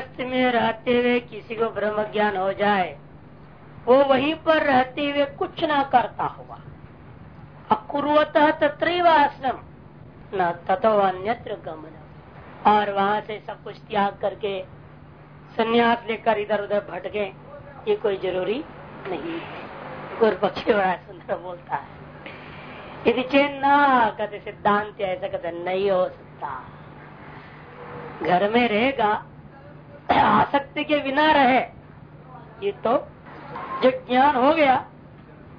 गृहस्थ में रहते हुए किसी को ब्रह्म ज्ञान हो जाए, वो वहीं पर रहते हुए कुछ ना करता हुआ। अकुर्वत तत्र आश्रम, न तथो अन्यत्र गमन और वहाँ से सब कुछ त्याग करके, संन्यास लेकर इधर उधर भटके, ये कोई ज़रूरी नहीं है। गुरपक्षी बड़ा सुंदर बोलता है। यदि चेन न कहते सिद्धांत ऐसा कहते नहीं हो सकता। घर में रहेगा आसक्ति के बिना रहे। ये तो जो ज्ञान हो गया,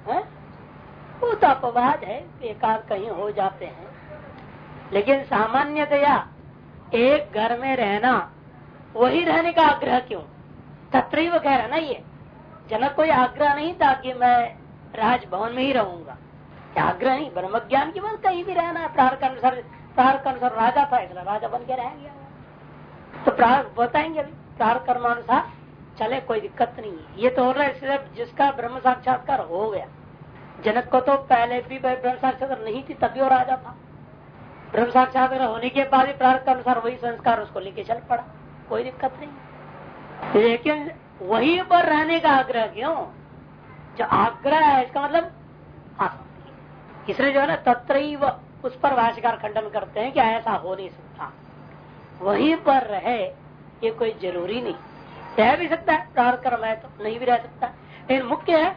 है? वो तो अपवाद है, बेकार कहीं हो जाते हैं। लेकिन सामान्यतया एक घर में रहना, वही रहने का आग्रह क्यों? तत्री वो कह रहा ना ये। जनक कोई आग्रह नहीं था कि मैं राजभवन में ही रहूँगा। आग्रह नहीं? ब्रह्म ज्ञान की बात कहीं भी रहना है अनुसार अनुसार राजा था, इसलिए राजा बन के रह गया। तो प्रार बताएँगे अभी। प्रार कर्मानुसार चले, कोई दिक्कत नहीं है। ये तो हो रहा है सिर्फ़ जिसका ब्रह्म साक्षात्कार हो गया। जनक को तो पहले भी ब्रह्म साक्षात्कार नहीं थी, तभी वो राजा था। ब्रह्म साक्षात्कार होने के बाद ही प्रार्थ के अनुसार वही संस्कार उसको लेके चल पड़ा। कोई दिक्कत नहीं लेकिन वही पर रहने का आग्रह क्यों? जो आग्रह है, इसका मतलब आसक्ति। इसलिए जो है ना तत्र उस पर भाष्यकार खंडन करते हैं कि ऐसा हो नहीं सकता। वहीं पर रहे ये कोई ज़रूरी नहीं। रह भी सकता है प्रार्थ कर्म है तो नहीं भी रह सकता। लेकिन मुख्य है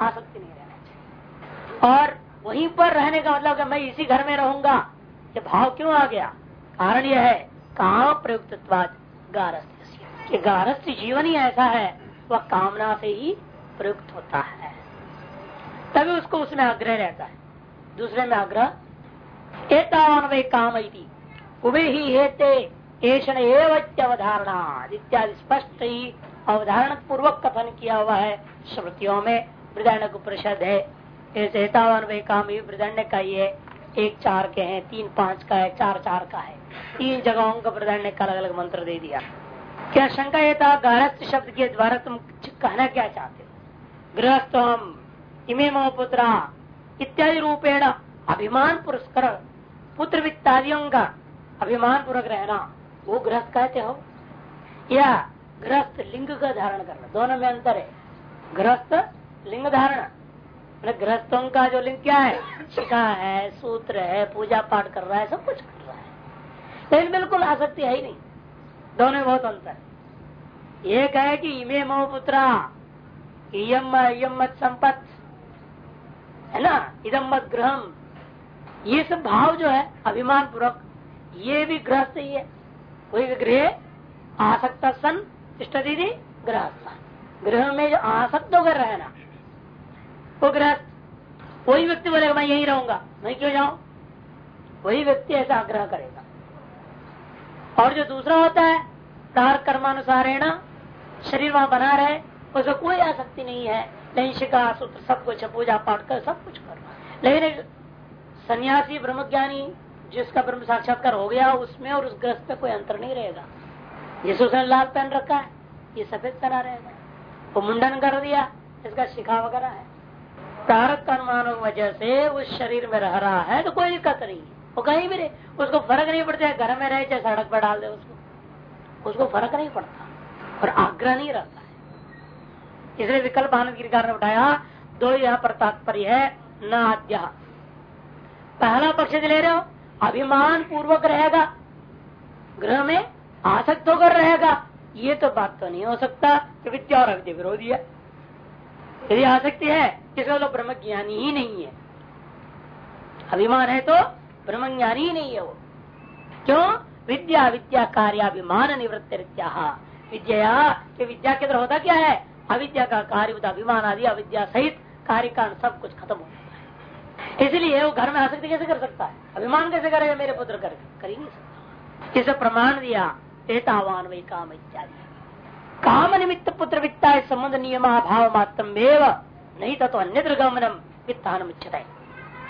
आसक्ति नहीं रहना चाहिए। और वहीं पर रहने का मतलब मैं इसी घर में रहूँगा, ये भाव क्यों आ गया? कारण यह है, काम प्रयुक्त गारस्थ्य गारस्थ्य जीवन ही ऐसा है, वह कामना से ही प्रयुक्त होता है। तभी उसको उसमें आग्रह रहता है। दूसरे में आग्रह एतावन वे काम उबे ही हेते एषण अवधारणा इत्यादि स्पष्ट ही अवधारण पूर्वक कथन किया हुआ है। श्रुतियों में वृदाण्य उपनिषद है ऐसे काम वृदाण्य का ये एक चार के हैं, तीन पाँच का है, चार चार का है। तीन जगहों का प्रधान का अलग अलग मंत्र दे दिया। क्या शंका ये था, गृहस्थ शब्द के द्वारा तुम कहना क्या चाहते हो? गृहस्थ हम इमे मो इत्यादि रूपेण अभिमान पुरस्कार, पुत्र वित्तादियों का अभिमान पूर्वक रहना। वो गृहस्थ कहते हो? या गृहस्थ लिंग का धारण करना, दोनों में अंतर है। गृहस्थ लिंग धारण। गृहस्थों का जो लिंग क्या है? शिखा है, सूत्र है, पूजा पाठ कर रहा है, सब कुछ कर रहा है। लेकिन बिल्कुल आसक्ति है ही नहीं। दोनों में बहुत अंतर है। एक है कि इमे मो पुत्रा इम संपत। है ना? इदम मत ग्रहम ये सब भाव जो है अभिमान पूर्वक ये भी गृहस्थ ही है। भी गृह आसक्त सन दीदी गृहस्थ। गृह में जो आसक्त होकर रहना, वो गृहस्थ। वही व्यक्ति बोलेगा, मैं यही रहूँगा। मैं क्यों जाऊँ? वही व्यक्ति ऐसा आग्रह करेगा। और जो दूसरा होता है, तार कर्मानुसार है ना शरीर वहाँ बना रहे उसको कोई आसक्ति नहीं है। नहीं शिका सूत्र, सब कुछ पूजा पाठ कर, सब कुछ कर लेकिन सन्यासी, ब्रह्मज्ञानी जिसका ब्रह्म साक्षात्कार हो गया उसमें और उस ग्रस्त पे कोई अंतर नहीं रहेगा। जिस उसने लाल पहन रखा है, ये सफ़ेद करा रहेगा। वो मुंडन कर दिया, इसका शिखा वगैरह है। प्रारब्ध का अनुमान वजह से उस शरीर में रह रहा है तो कोई दिक्कत नहीं। वो कहीं भी रहे, उसको फ़र्क नहीं पड़ता, घर में रहे, चाहे सड़क पर डाल दे उसको। उसको फ़र्क नहीं पड़ता और आग्रह नहीं रहता है। इसलिए विकल्प आनंद गिरकार ने उठाया, दो यहाँ पर तात्पर्य है न आद्य पहला पक्ष ले रहे हो? अभिमान पूर्वक रहेगा। ग्रह में आसक्त होकर रहेगा। ये तो बात तो नहीं हो सकता। कि विद्या और अविद्या विरोधी है। यदि आसक्ति है, इसका तो ब्रह्म ज्ञानी ही नहीं है। अभिमान है तो ब्रह्म ज्ञानी ही नहीं है वो। क्यों? विद्या विद्या कार्याभिमान निवृत्त विद्या के विद्या के अंदर होता क्या है? अविद्या का कार्य अभिमान आदि, अविद्या सहित कार्य का सब कुछ खत्म हो जाता है। इसलिए वो घर में आसक्ति कैसे कर सकता है? अभिमान कैसे करेगा मेरे पुत्र कर? कर ही नहीं सकता। इसे प्रमाण दिया, एतावान वही काम इत्यादि। काम निमित्त पुत्र वित्ता संबंध नियमाभाव मात्र नहीं था तो अन्य गमनम वित्तान उच्चता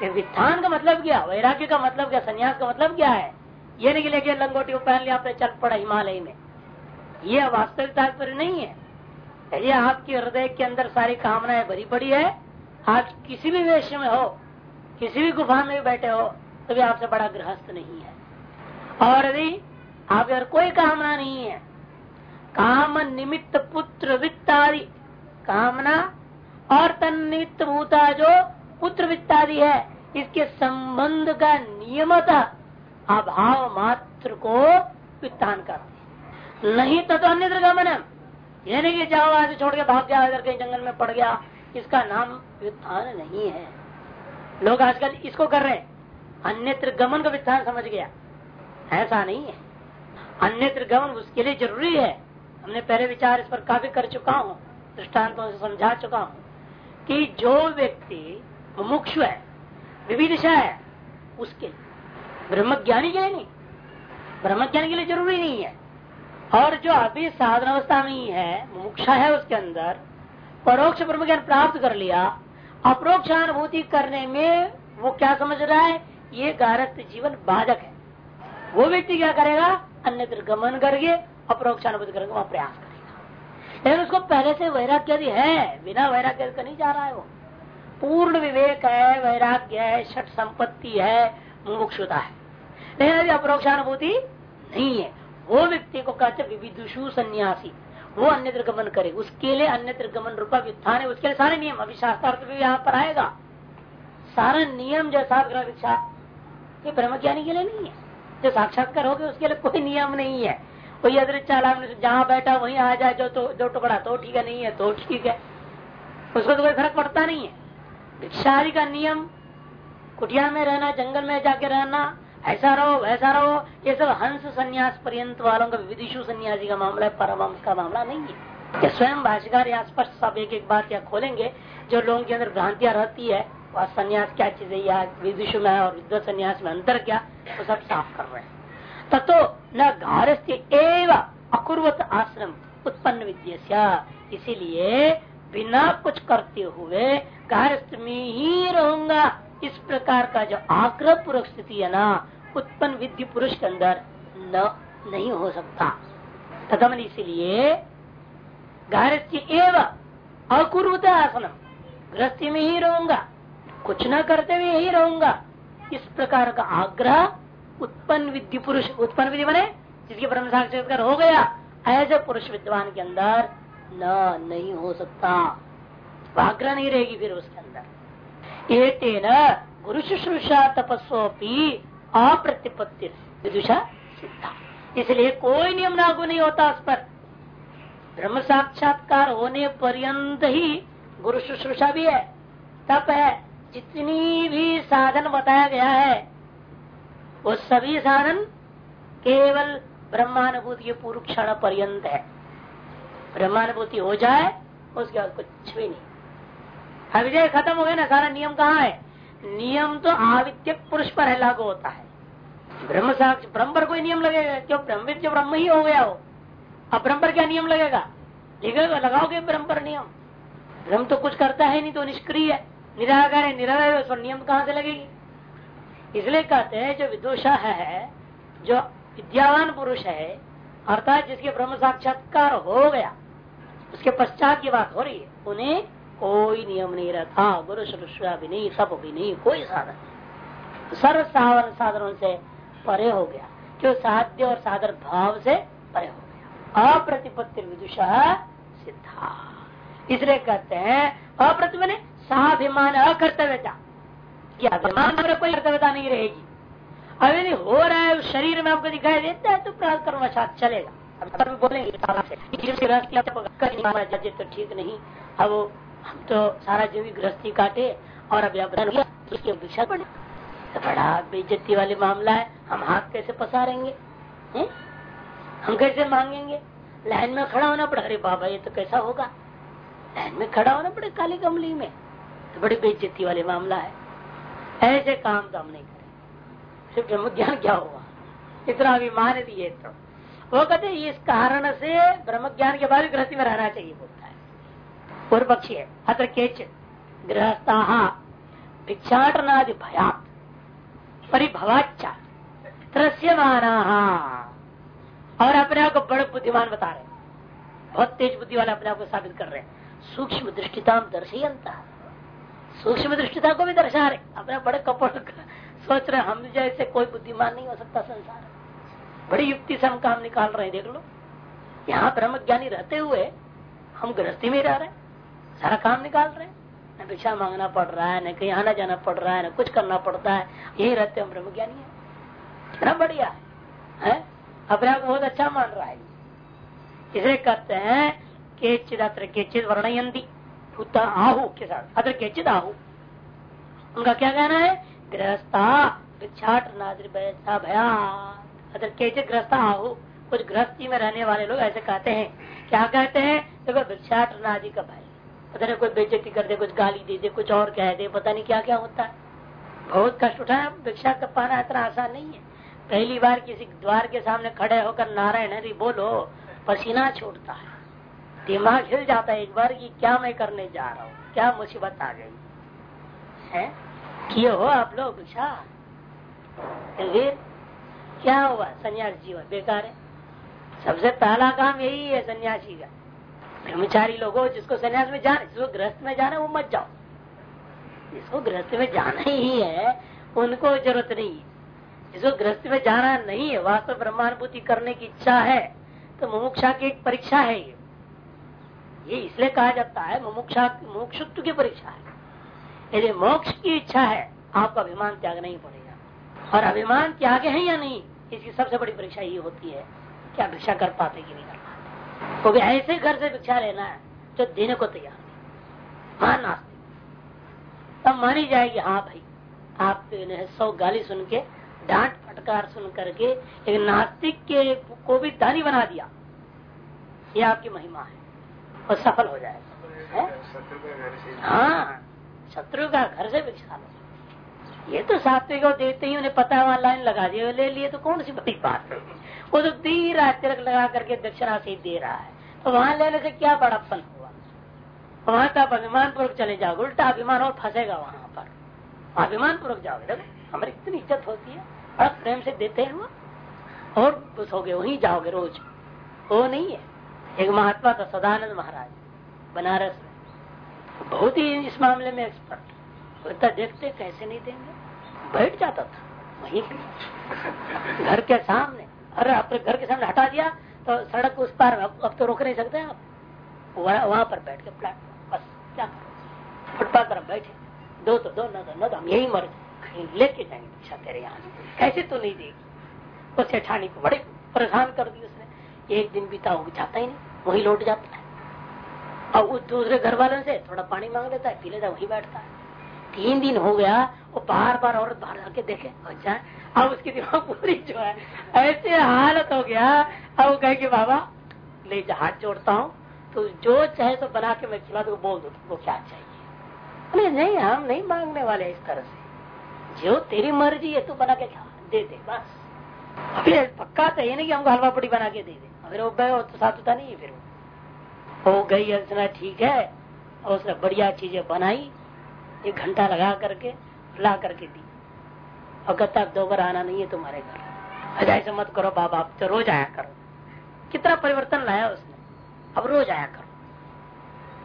वित्थान का मतलब क्या? वैराग्य का मतलब क्या? संन्यास का मतलब क्या है? ये नहीं लेके लंगोटी को पहन लिया आपने चल पड़ा हिमालय में। ये वास्तविक तात्पर्य नहीं है। यदि आपके हृदय के अंदर सारी कामनाएँ भरी पड़ी है आप किसी भी वेश में हो किसी भी गुफा में बैठे हो तो भी आपसे बड़ा गृहस्थ नहीं है। और यदि आप अगर कोई कामना नहीं है काम निमित्त पुत्र वित्तादि कामना और तन निमित्त भूता जो पुत्र वित्तादि है इसके संबंध का नियमतः अभाव मात्र को वित्तान करते नहीं तो, तो अन्य गमन ये नहीं कि जाओ आज छोड़ के भाग गया इधर कहीं जंगल में पड़ गया इसका नाम व्युत्थान नहीं है। लोग आजकल इसको कर रहे हैं। अन्यत्र गमन का व्युत्थान समझ गया। ऐसा नहीं है। अन्यत्र गमन उसके लिए ज़रूरी है। हमने पहले विचार इस पर काफ़ी कर चुका हूँ दृष्टान्तों से समझा चुका हूँ कि जो व्यक्ति मुमुक्षु है विविदिशा है, उसके ब्रह्म ज्ञानी के लिए नहीं। ब्रह्म ज्ञानी के लिए ज़रूरी नहीं है। और जो अभी साधन अवस्था में ही है, मुमुक्षा है उसके अंदर, परोक्ष ब्रह्म ज्ञान प्राप्त कर लिया अप्रोक्ष अनुभूति करने में वो क्या समझ रहा है? ये गारस्थ जीवन बाधक है। वो व्यक्ति क्या करेगा? अन्य गमन करके, अप्रोक्षानुभूति करके वहाँ प्रयास करेगा। लेकिन उसको पहले से वैराग्य यदि है। बिना वैराग्य का नहीं जा रहा है वो। पूर्ण विवेक है, वैराग्य है छठ संपत्ति है, मुमुक्षुता है। लेकिन अभी अप्रोक्षानुभूति नहीं है। वो व्यक्ति को कहते विविदुषु सन्यासी। वो अन्य गमन करे। उसके लिए अन्य गमन रूपा व्युत्थान है। उसके लिए सारे नियम। अभी शास्त्रार्थ भी यहाँ पर आएगा। सारा नियम जो इच्छा ये ब्रह्म ज्ञानी के लिए नहीं है। जो साक्षात्कार हो गए, उसके लिए कोई नियम नहीं है। कोई अदृत चाला जहाँ बैठा, वहीं आ जाए, जो तो जो टुकड़ा तो ठीक है, नहीं है तो ठीक है। उसको तो कोई फ़र्क पड़ता नहीं है। भिक्षारी का नियम, कुटिया में रहना, जंगल में जाके रहना ऐसा रहो, वैसा रहो ये सब हंस संन्यास पर्यंत वालों का विदिशु सन्यासी का मामला है, परमहंस का मामला नहीं है। कि स्वयं भाषिकार यहाँ स्पष्ट सब एक एक बात या खोलेंगे? जो लोगों के अंदर भ्रांतियाँ रहती है वह संन्यास क्या चीज़ है, या विदिशु में और विद्वत संन्यास में अंतर क्या, वो सब साफ़ कर रहे हैं। तथो न गारस्थ्य एवं अकुर्वत आश्रम, उत्पन्न विद्य इसीलिए बिना कुछ करते हुए गारस्थ में ही रहूँगा। इस प्रकार का जो आग्रह पूर्वक स्थिति है ना, उत्पन्न विद्य पुरुष के अंदर न, नहीं हो सकता। तथा मैं इसीलिए गृहस्थी एवं अकुर्वत आसनम। गृहस्थी में ही रहूँगा, कुछ न करते हुए यही रहूँगा। इस प्रकार का आग्रह उत्पन्न विद्य पुरुष, उत्पन्न विधि बने जिसके ब्रह्म साक्षात्कार हो गया, ऐसे पुरुष विद्वान के अंदर न, नहीं हो सकता। आग्रह नहीं रहेगी फिर उसके अंदर। गुरु शुश्रूषा तपस्वी अप्रतिपत्ति विदुषा सिद्धा। इसलिए कोई नियम लागू नहीं होता उस पर। ब्रह्म साक्षात्कार होने पर्यंत ही गुरु शुश्रूषा भी है, तप है। जितनी भी साधन बताया गया है, वो सभी साधन केवल ब्रह्मानुभूति के पूर्व क्षण पर्यंत है। ब्रह्मानुभूति हो जाए, उसके बाद कुछ भी नहीं। अभिजय खत्म हो गया ना, सारा नियम कहाँ है? नियम तो आवित्य पुरुष पर है, लागू होता है। ब्रह्म साक्ष ब्रह्म पर कोई नियम लगेगा? क्यों? ब्रह्म जो ब्रह्म ही हो गया हो। अब ब्रह्म पर क्या नियम लगेगा? लिखेगा लगाओगे ब्रह्म पर नियम? ब्रह्म तो कुछ करता है नहीं तो निष्क्रिय है। निराकार है, निराकार उस पर नियम कहाँ से लगेगी? इसलिए कहते हैं, जो विदुषा है, जो विद्यावान पुरुष है, अर्थात जिसके ब्रह्म साक्षात्कार हो गया, उसके पश्चात की बात हो रही है, उन्हें कोई नियम नहीं रहता। गुरु शुश्रा भी नहीं, सब भी नहीं, कोई साधन सर्व साधन से परे हो गया। क्यों? साध्य और साधन भाव से परे हो गया। अप्रतिपत्ति विदुषा सिद्धा। इसलिए कहते हैं अप्रति मैंने साभिमान अकर्तव्यता। अभिमान में कोई कर्तव्यता नहीं रहेगी। अब यदि हो रहा है शरीर में आपको दिखाई देता है तो प्राप्त कर्मशात चलेगा। अब बोलेंगे तो ठीक नहीं। अब हम तो सारा जो भी गृहस्थी काटे और अभी अब उसकी भिक्षा पड़े तो बड़ा। बेइज्जती वाले मामला है। हम हाथ कैसे पसारेंगे, है? हम कैसे मांगेंगे? लाइन में खड़ा होना पड़ेगा अरे बाबा, ये तो कैसा होगा? लाइन में खड़ा होना पड़े काली कमली में। तो बड़ी बेइज्जती वाले मामला है। ऐसे काम तो हम नहीं करें सिर्फ़ ब्रह्म ज्ञान क्या हुआ? इतना अभिमान दिए तो। वो कहते इस कारण से ब्रह्म ज्ञान के बाद गृहस्थी में रहना चाहिए बोलता पूर्व पक्षी है अत्र केच गृहस्था भिक्षाटनादि भयात। परिभवाचा त्रस्यमाना। और अपने आप को बड़े बुद्धिमान बता रहे बहुत तेज बुद्धि वाले अपने आप को साबित कर रहे हैं। सूक्ष्म दृष्टिता दर्शयंता सूक्ष्म दृष्टिता को भी दर्शा रहे अपने बड़े कपड़ सोच रहे हम जैसे कोई बुद्धिमान नहीं हो सकता संसार बड़ी युक्ति से हम काम निकाल रहे हैं, देख लो। यहाँ ब्रह्म ज्ञानी रहते हुए हम गृहस्थी में रह रहे हैं। सारा काम निकाल रहे हैं। न भिक्षा मांगना पड़ रहा है न कहीं आना जाना पड़ रहा है न कुछ करना पड़ता है। यही रहते हम ब्रह्म ज्ञानी है। कितना बढ़िया है, है? अपने आप बहुत अच्छा मान रहा है। इसे कहते हैं केचित अत्र केचित वर्णयंती आहु के साथ। अत्र केचित आहु। उनका क्या कहना है? गृहस्था भिक्षाट नाद्र भया अगर कैसे ग्रस्त आहु। कुछ गृहस्थी में रहने वाले लोग ऐसे कहते हैं। क्या कहते हैं? देखो भिक्षाट नादि का भाई पता नहीं कोई बेचती कर दे, कुछ गाली दे दे, कुछ और कह दे, पता नहीं क्या क्या होता है। बहुत कष्ट उठाए भिक्षा का पाना इतना आसान नहीं है। पहली बार किसी द्वार के सामने खड़े होकर नारायण हरी बोलो, पसीना छोड़ता है। दिमाग हिल जाता है एक बार कि क्या मैं करने जा रहा हूँ, क्या मुसीबत आ गई। है? किए हो आप लोग भिक्षा? फिर क्या हुआ? संन्यास जीवन बेकार है। सबसे पहला काम यही है, सन्यासी का। ब्रह्मचारी लोगों जिसको सन्यास में जाना, जिसको गृहस्थ में जाना, वो मत जाओ। जिसको गृहस्थ में जाना ही है, उनको ज़रूरत नहीं है। जिसको गृहस्थ में जाना नहीं है, वास्तव ब्रह्मानुभूति करने की इच्छा है तो मुमुक्षा की एक परीक्षा है ये। ये इसलिए कहा जाता है, मुमुक्षा, मुमुक्षुत्व की परीक्षा है। यदि मोक्ष की इच्छा है, आपको अभिमान त्याग नहीं पड़ेगा। और अभिमान त्याग है या नहीं, इसकी सबसे बड़ी परीक्षा ये होती है क्या भिक्षा कर पाते कि नहीं कर क्योंकि ऐसे घर से भिक्षा लेना है जो देने को तैयार नहीं। मान नास्तिक तब मानी जाएगी हाँ भाई आप सौ गाली सुन के डांट फटकार सुन करके एक नास्तिक के को भी दानी बना दिया। ये आपकी महिमा है और सफल हो जाएगा। हाँ शत्रु का घर से भिक्षा लो। ये तो सात्विक को देते ही उन्हें पता वहाँ लाइन लगा दिए ले लिए तो कौन सी बड़ी बात है? वो तो दे रहा है तिरक लगा करके दक्षिणा से दे रहा है। तो वहाँ लेने से क्या बड़ापन हुआ? वहाँ तो आप अभिमान पूर्वक चले जाओगे, उल्टा अभिमान और फंसेगा वहाँ पर। अभिमान पूर्वक जाओगे, देखो, हमारी इतनी इज़्ज़त होती है, बड़ा प्रेम से देते हैं वो। और खुश हो गए वहीं जाओगे रोज। वो नहीं है, एक महात्मा था, सदानंद महाराज, बनारस में। बहुत ही इस मामले में एक्सपर्ट देखते कैसे नहीं देंगे? बैठ जाता था, वही घर के सामने, अरे अपने घर के सामने हटा दिया तो सड़क उस पार, अब तो रोक नहीं सकते आप। वहाँ पर बैठ के प्लेटफॉर्म बस, क्या फुटपाथ पर बैठे। दो तो दो, न दो न दो हम यही मर लेके जाएँगे पीछा तेरे यहाँ कैसे तो नहीं देगी? उस सेठानी को बड़े परेशान कर दी उसने। एक दिन बीता हो जाता ही नहीं, वही लौट जाता है। और उस दूसरे घर वालों से थोड़ा पानी मांग लेता है पी लेता वही बैठता है। तीन दिन हो गया, वो बार बार औरत बाहर आके देखे। अच्छा अब उसकी दिमाग पूरी जो है, ऐसे हालत हो गया। अब वो कहे कि, बाबा ले हाथ जोड़ता हूँ तो जो चाहे तो बना के मैं खिला दो बोल दो तुमको क्या चाहिए? अरे, नहीं, हम नहीं मांगने वाले इस तरह से। जो तेरी मर्ज़ी है, तू बना के खा दे दे, बस। अभी पक्का तो ये नहीं कि हमको हलवा पड़ी बना के दे दे। अगर वो गए तो साथ नहीं है फिर वो। गई ठीक है। और उसने बढ़िया चीज़ें बनाई एक घंटा लगा करके, ला करके दी। और कहता दो बार आना नहीं है तुम्हारे घर। अच्छा ऐसे मत करो बाबा आप तो रोज आया करो। कितना परिवर्तन लाया उसने। अब रोज आया करो।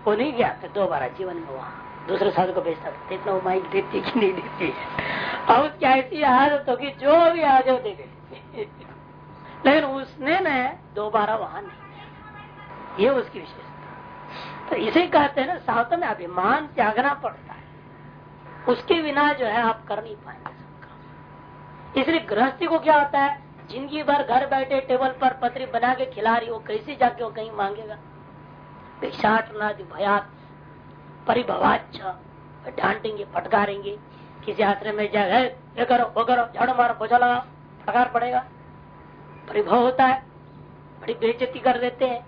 वो नहीं गया, फिर दो बार जीवन में वहाँ दूसरे साधु को भेजता था इतना माइक देती कि नहीं देती अब क्या ऐसी हालत होगी, जो भी आ जाओ दे लेकिन उसने न दोबारा वहाँ नहीं ये उसकी विशेषता। तो इसे कहते हैं ना साहता में अभिमान त्यागना पड़ता उसके बिना जो है आप कर नहीं पाएँगे इसलिए गृहस्थी को क्या होता है? ज़िंदगी भर घर बैठे टेबल पर पत्री बना के खिला रही वो कैसे जाके वो कहीं मांगेगा? भिक्षाटनादि भयात परिभवाच डांटेंगे, फटकारेंगे। किसी आश्रम में जाए ये करो, वो करो, झाड़ू मारो, पोछा लगाओ, फटकार पड़ेगा। परिभव होता है, बड़ी बेचती कर देते हैं,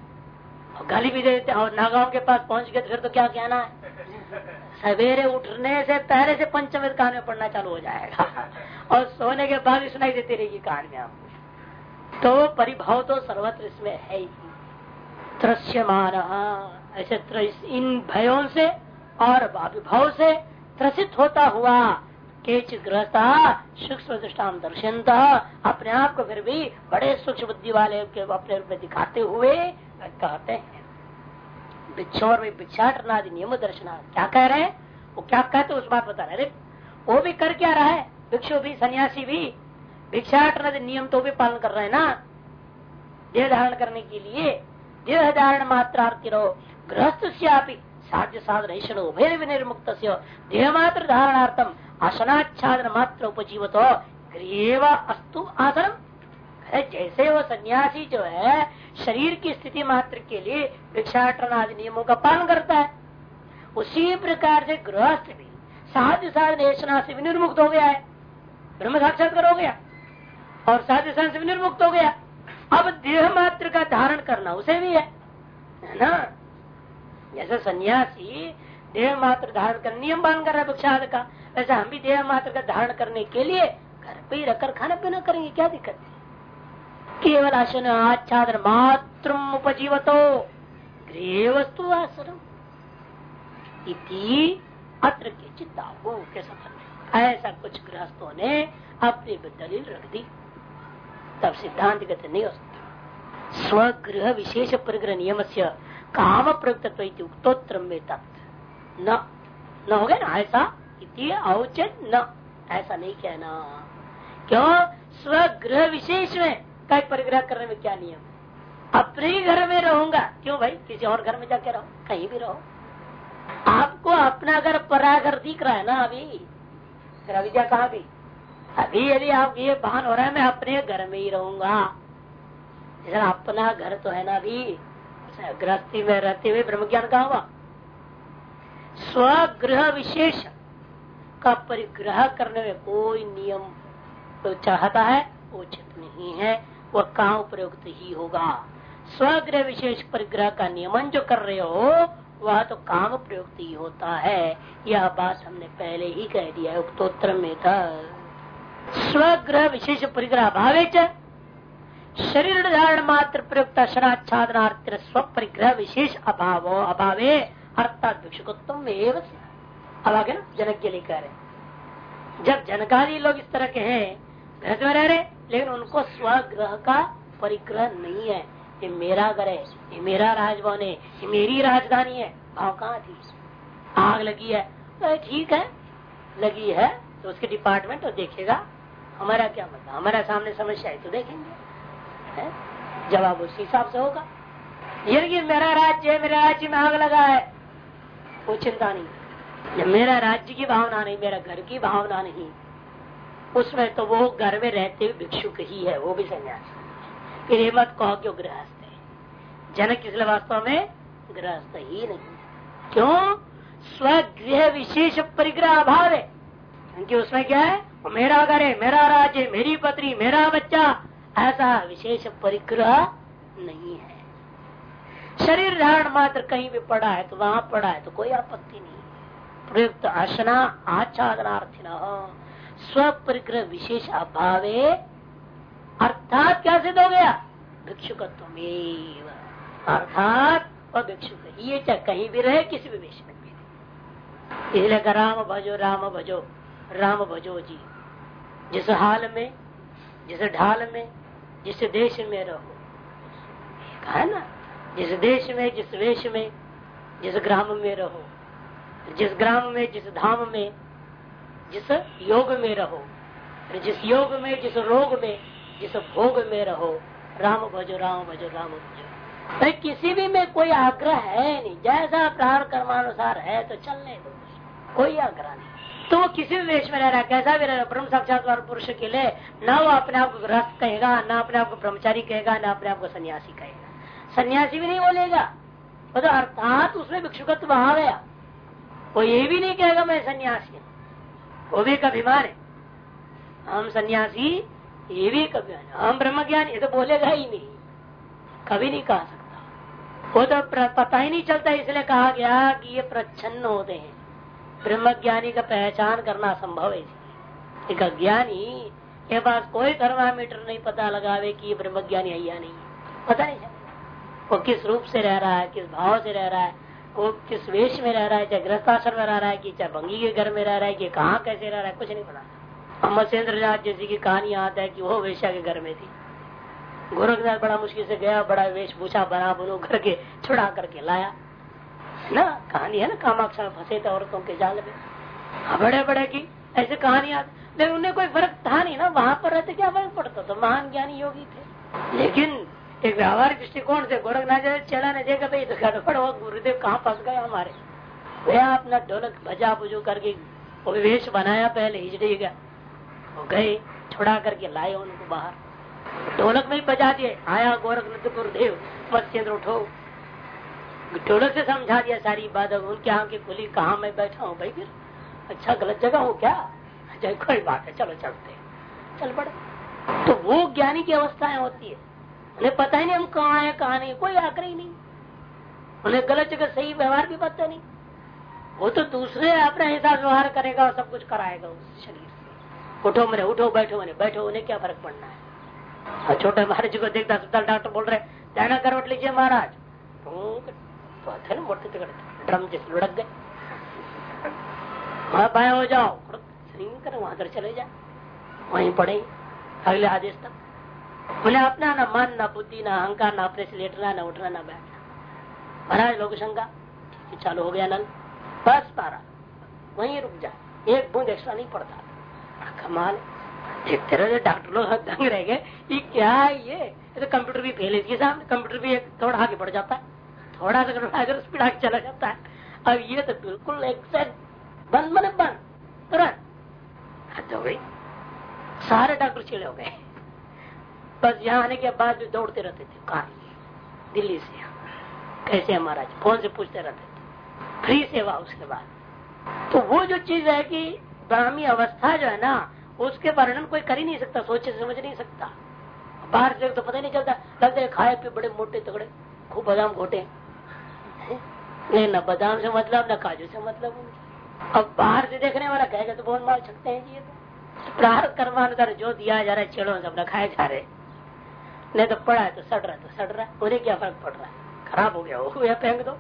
और गाली भी दे देते और नागांव के पास पहुँच गए तो फिर तो क्या कहना है? सवेरे उठने से पहले से पंचम में पढ़ना चालू हो जाएगा। और सोने के बाद भी सुनाई देती रहेगी कान में आपको तो परिभाव तो सर्वत्र इसमें है ही। त्रस्यमान ऐसे इन भयों से और अभिभाव से त्रसित होता हुआ केच ग्रहता सूक्ष्म दृष्टान दर्शनता अपने आप को फिर भी बड़े सूक्ष्म बुद्धि वाले के अपने रूप में दिखाते हुए कहते हैं। भिक्षोर में भिक्षाटनादि नियम दर्शना। क्या कह रहे हैं? वो क्या कहते उस बात बता रहे वो भी कर क्या रहा है? भिक्षु भी, सन्यासी भी। भिक्षाटनादि नियम तो भी पालन कर रहे हैं ना? देह धारण करने के लिए देह धारण मात्रार्थी रहो। गृहस्थ साध्य साधन उभय विनिर्मुक्त देह मात्र धारणार्थम आसनाच्छादन मात्र उपजीवत। गृह अस्तु आसनम। जैसे वो सन्यासी जो है, शरीर की स्थिति मात्र के लिए भिक्षाटन आदि नियमों का पालन करता है। उसी प्रकार से गृहस्थ भी साध्य साधन से विनिर्मुक्त हो गया है। ब्रह्म साक्षात्कार हो गया। और साध्य साधन से विनिर्मुक्त हो गया। अब देह मात्र का धारण करना उसे भी है है ना? जैसे सन्यासी देह मात्र धारण कर नियम पालन कर रहा है का, वैसे हम भी देह मात्र का धारण करने के लिए घर पे ही रखकर खाना पीना करेंगे, क्या दिक्कत है? केवल आसन आच्छादन मात्र उपजीवतो। गृह वस्तु आसनम अत्र के चिंता हो के संबंध ऐसा कुछ गृहस्थों ने अपनी दलील रख दी। तब सिद्धांत गति नहीं हो सकता। स्वगृह विशेष परिग्रह नियम से काम प्रयुक्त उक्तोत्र में तत्व न न हो गया ना? ऐसा? औचित न। ऐसा नहीं कहना। क्यों? स्वगृह विशेष में कई परिग्रह करने में क्या नियम? अपने ही घर में रहूँगा। क्यों भाई? किसी और घर में जाके रहो। कहीं भी रहो। आपको अपना घर परा घर दिख रहा है ना अभी? विद्या कहा भी? अभी यदि आप ये बहान हो रहा है, मैं अपने घर में ही रहूँगा। अपना घर तो है ना अभी? गृहस्थी में रहते हुए ब्रह्म ज्ञान कहा हुआ? स्वगृह विशेष का परिग्रह करने में कोई नियम तो चाहता है, उचित नहीं है। वह कहा उपयुक्त ही होगा? स्वग्रह विशेष परिग्रह का नियमन जो कर रहे हो, वह तो काम प्रयुक्त ही होता है। यह बात हमने पहले ही कह दिया है उक्तोत्तर में था। स्वग्रह विशेष परिग्रह भावे शरीर धारण मात्र प्रयुक्त शराच्छादनार्थ स्व परिग्रह विशेष अभाव, अभावे। अर्थात भिक्षुकोत्तम एवं अब आगे ना जनक के लिए कह रहे जब जनकारी लोग इस तरह के हैं घर में रह रहे लेकिन उनको स्वग्रह का परिग्रह नहीं है। ये मेरा घर है, ये मेरा राजभवन है, ये मेरी राजधानी है। भाव कहाँ थी? आग लगी है। तो ठीक है, लगी है तो उसके डिपार्टमेंट तो देखेगा हमारा क्या मतलब? हमारा सामने समस्या है तो देखेंगे। जवाब उस हिसाब से होगा। ये मेरा राज्य है मेरे राज्य में आग लगा है वो चिंता नहीं। मेरा राज्य की भावना नहीं, मेरा घर की भावना नहीं। उसमें तो वो घर में रहते हुए भिक्षुक ही है, वो भी सन्यासी। फिर ये कहो क्यों गृहस्थ है। जनक इसलिए वास्तव में गृहस्थ ही नहीं क्यों? स्वगृह विशेष परिग्रह अभाव है। क्योंकि उसमें क्या है? मेरा घर है, मेरा राज्य मेरी पत्नी, मेरा बच्चा। ऐसा विशेष परिग्रह नहीं है। शरीर धारण मात्र कहीं भी पड़ा है तो वहाँ पड़ा है तो कोई आपत्ति नहीं प्रयुक्त आसना आच्छादनार्थी स्वपरिग्रह विशेष अभावे, अर्थात क्या सिद्ध हो गया? भिक्षुकत्व अर्थात वह भिक्षुक ये चाहे कहीं भी रहे, किसी भी वेश में इसलिए राम भजो राम भजो राम भजो जी, जिस हाल में, जिस ढाल में, जिस देश में रहो कहा ना? जिस देश में, जिस वेश में, जिस ग्राम में रहो, जिस ग्राम में, जिस धाम में जिस योग में रहो जिस योग में, जिस रोग में, जिस भोग में रहो, राम भजो राम भजो राम भजो। अरे किसी भी में कोई आग्रह है नहीं। जैसा प्राण कर्मानुसार है तो चलने दो कोई आग्रह नहीं। तो वो किसी भी वेश में रह रहा है, कैसा भी रह रहा ब्रह्म साक्षात्कार पुरुष के लिए न वो अपने आप को ग्रस्त कहेगा, न अपने आप को ब्रह्मचारी कहेगा, न अपने आप को सन्यासी कहेगा। सन्यासी भी नहीं बोलेगा। तो अर्थात उसमें भिक्षुकत्व आ गया वो ये भी नहीं कहेगा, मैं सन्यासी वो भी एक अभिमान है। हम सन्यासी, ये भी एक अभिमान हम ब्रह्म ज्ञान ये तो बोलेगा ही नहीं। कभी नहीं कहा सकता। वो तो पता ही नहीं चलता, इसलिए कहा गया कि ये प्रच्छन्न होते हैं। ब्रह्म ज्ञानी का पहचान करना संभव है। एक अज्ञानी, के पास कोई थर्मामीटर नहीं पता लगावे कि ये ब्रह्म ज्ञानी है या नहीं। पता नहीं वो किस रूप से रह रहा है, किस भाव से रह रहा है। वो किस वेश में रह रहा है चाहे गृहस्थाश्रम में रह रहा है कि चाहे भंगी के घर में रह रहा है कि कहाँ कैसे रह रहा है कुछ नहीं पता। अमरसेंद्र नाथ जैसी की कहानी आता है कि वो वेश्या के घर में थी। गोरखनाथ बड़ा मुश्किल से गया बड़ा वेशभूषा बना बनो करके छुड़ा करके लाया। ना कहानी है ना कामाक्षा फंसे थे औरतों के जाल में। हाँ, बड़े बड़े की ऐसे कहानी आती लेकिन उन्हें कोई फ़र्क था नहीं ना वहाँ पर रहते क्या फ़र्क पड़ता तो महान ज्ञानी योगी थे। लेकिन एक व्यवहारिक दृष्टिकोण से गोरखनाथ चला ने देखा भाई तो गड़बड़ हो गुरुदेव कहाँ फंस गए हमारे गया अपना ढोलक भजा बुजू करके वो विवेश बनाया पहले हिजड़ी गया वो गए छुड़ा करके लाए उनको बाहर ढोलक में बजा दिए आया गोरखनाथ गुरुदेव मत्स्येंद्र उठो ढोलक से समझा दिया सारी बात उनके यहाँ की खुली कहा मैं बैठा हूँ भाई फिर अच्छा गलत जगह हो क्या अच्छा कोई बात है चलो चलते चल पड़े तो वो ज्ञानी की अवस्थाएँ होती है उन्हें पता ही नहीं हम कहा है, कहा नहीं। कोई आग्रह ही नहीं। उन्हें गलत जगह सही व्यवहार भी पता नहीं। वो तो दूसरे अपने हिसाब व्यवहार करेगा और सब कुछ कराएगा उस शरीर से। उठो मैंने उठो, बैठो मैंने बैठो, उन्हें क्या फ़र्क पड़ना है? और छोटे महाराज जी को देखता अस्पताल डॉक्टर बोल रहे जाना कर उठ लीजिए महाराज। मोटे ड्रम जैसे लुढ़क गए। वहाँ पाया हो जाओ। कर, वहाँ तर चले जाए वहीं पढ़े अगले आदेश तक। बोले, अपना ना मन, ना बुद्धि, ना अहंकार, ना अपने से लेटना, ना उठना, ना बैठना। महाराज लोग शंका चालू हो गया नल। बस पारा वहीं रुक जा, एक बूंद एक्स्ट्रा नहीं पड़ता। कमाल देखते डॉक्टर लोग दंग रह गए, ये क्या है ये? तो कंप्यूटर भी फेल इसके सामने कंप्यूटर भी एक थोड़ा आगे बढ़ जाता है, थोड़ा सा अगर स्पीड आगे चला जाता है। अब ये तो बिल्कुल एक्सैक्ट बंद मन बंद, तुरंत। तो भाई, सारे डॉक्टर चिड़े हो गए। बस यहाँ आने के बाद भी दौड़ते रहते थे, कार दिल्ली से कैसे है, महाराज, फ़ोन से पूछते रहते थे। फ्री सेवा उसके बाद। तो वो जो चीज़ है कि ब्राह्मी अवस्था जो है ना, उसके वर्णन कोई कर ही नहीं सकता, सोचे समझ नहीं सकता। बाहर से तो पता नहीं चलता, लगते खाए पे बड़े मोटे तगड़े, खूब बादाम घोटे। नहीं, न बादाम से मतलब न काजू से मतलब अब बाहर से देखने वाला कहेगा तो बहुत मार सकते हैं जी तो। प्रार कर्मानुसार जो दिया जा रहा है चलो सब खाए जा रहे नहीं तो पड़ा है तो सड़ रहा है तो सड़ रहा है। उन्हें क्या फ़र्क पड़ रहा है? खराब हो गया वो या फेंक दो।